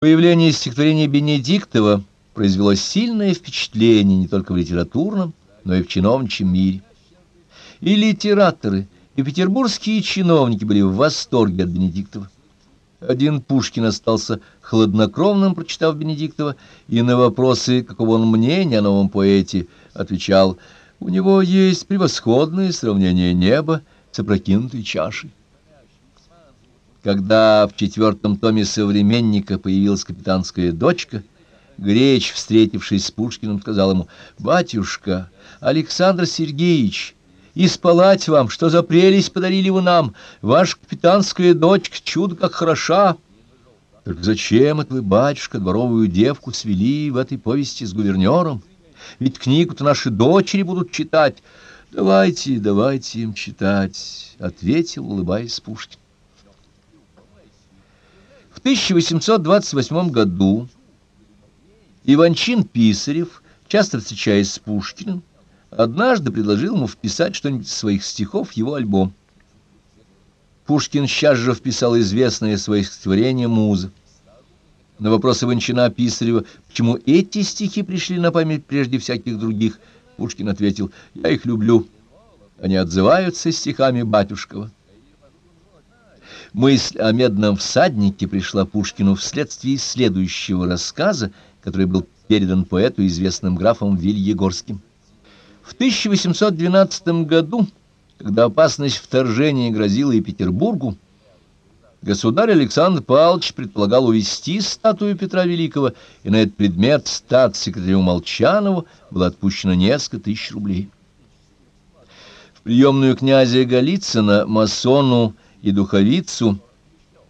Появление стихотворения Бенедиктова произвело сильное впечатление не только в литературном, но и в чиновничьем мире. И литераторы, и петербургские чиновники были в восторге от Бенедиктова. Один Пушкин остался хладнокровным, прочитав Бенедиктова, и на вопросы, какого он мнения о новом поэте, отвечал, «У него есть превосходное сравнение неба с опрокинутой чашей». Когда в четвертом томе «Современника» появилась капитанская дочка, Греч, встретившись с Пушкиным, сказал ему, «Батюшка, Александр Сергеевич, исполать вам, что за прелесть подарили вы нам, ваша капитанская дочка, чудо как хороша!» «Только зачем это вы, батюшка, дворовую девку свели в этой повести с гувернером? Ведь книгу-то наши дочери будут читать». «Давайте, давайте им читать», — ответил, улыбаясь Пушкин. В 1828 году Иванчин Писарев, часто встречаясь с Пушкиным, однажды предложил ему вписать что-нибудь из своих стихов в его альбом. Пушкин сейчас же вписал известное свое стихотворение «Муза». На вопрос Иванчина Писарева, почему эти стихи пришли на память прежде всяких других, Пушкин ответил, «Я их люблю, они отзываются стихами Батюшкова». Мысль о медном всаднике пришла Пушкину вследствие следующего рассказа, который был передан поэту известным графом Вильегорским. В 1812 году, когда опасность вторжения грозила и Петербургу, государь Александр Павлович предполагал увезти статую Петра Великого, и на этот предмет статс-секретарю Молчанову было отпущено несколько тысяч рублей. В приемную князя Голицына, масону и духовицу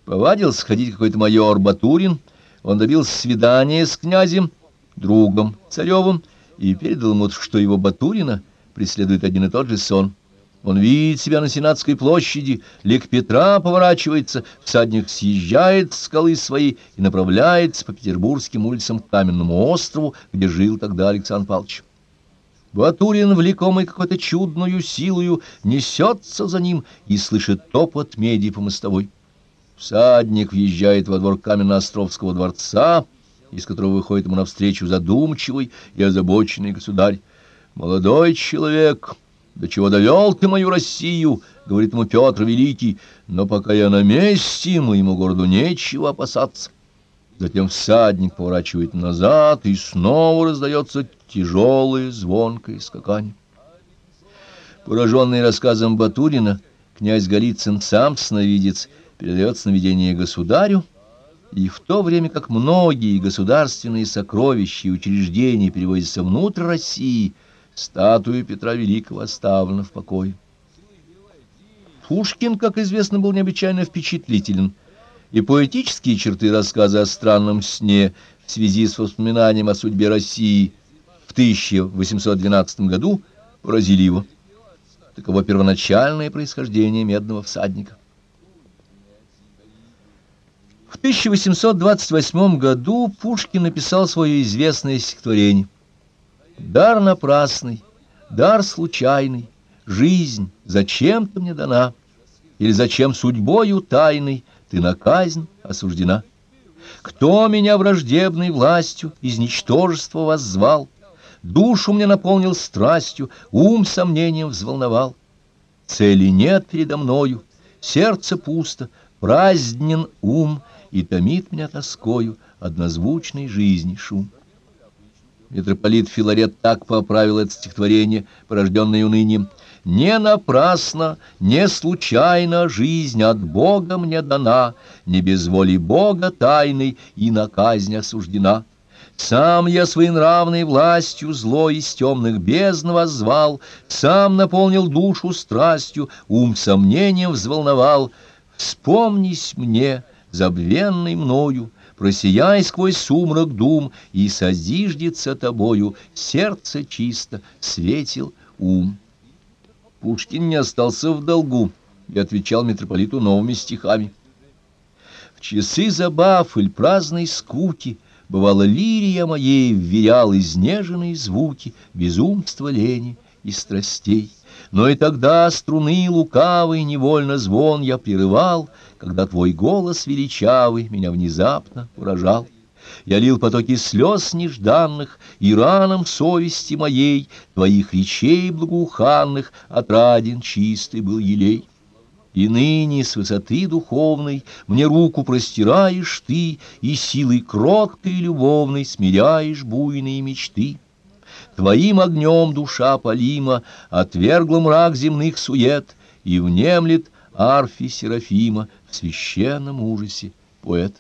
повадился ходить какой-то майор Батурин. Он добился свидания с князем, другом царевым, и передал ему, что его Батурина преследует один и тот же сон. Он видит себя на Сенатской площади, лик Петра поворачивается, всадник съезжает с скалы своей и направляется по петербургским улицам к Каменному острову, где жил тогда Александр Павлович. Батурин, влекомый какой-то чудную силою, несется за ним и слышит топот меди по мостовой. Всадник въезжает во двор Каменно-Островского дворца, из которого выходит ему навстречу задумчивый и озабоченный государь. «Молодой человек, до чего довел ты мою Россию?» — говорит ему Петр Великий. «Но пока я на месте, моему городу нечего опасаться». Затем всадник поворачивает назад, и снова раздается тяжелое звонкое скакание. Пораженный рассказом Батурина, князь Голицын сам сновидец передает сновидение государю, и в то время как многие государственные сокровища и учреждения переводятся внутрь России, статуя Петра Великого оставлена в покое. Пушкин, как известно, был необычайно впечатлителен – и поэтические черты рассказа о странном сне в связи с воспоминанием о судьбе России в 1812 году поразили его. Таково первоначальное происхождение «Медного всадника». В 1828 году Пушкин написал свое известное стихотворение «Дар напрасный, дар случайный, жизнь зачем-то мне дана, или зачем судьбою тайной ты на казнь осуждена. Кто меня враждебной властью из ничтожества воззвал, душу мне наполнил страстью, ум сомнением взволновал. Цели нет передо мною, сердце пусто, празднен ум, и томит меня тоскою однозвучной жизни шум. Митрополит Филарет так поправил это стихотворение, порожденное унынием — не напрасно, не случайно жизнь от Бога мне дана, Не без воли Бога тайной и на казнь осуждена. Сам я своей нравной властью зло из темных бездн воззвал, Сам наполнил душу страстью, ум сомнением взволновал. Вспомнись мне, забвенный мною, Просияй сквозь сумрак дум, И созиждется тобою сердце чисто, светил ум. Пушкин не остался в долгу и отвечал митрополиту новыми стихами. В часы забав или праздной скуки Бывало, лирия моей вверял изнеженные звуки Безумства лени и страстей. Но и тогда струны лукавый невольно звон я прерывал, Когда твой голос величавый меня внезапно поражал. Я лил потоки слез нежданных, И раном совести моей Твоих речей благоуханных Отраден чистый был елей. И ныне с высоты духовной Мне руку простираешь ты, И силой кроткой и любовной Смиряешь буйные мечты. Твоим огнем душа полима Отвергла мрак земных сует И внемлет арфи Серафима В священном ужасе поэт.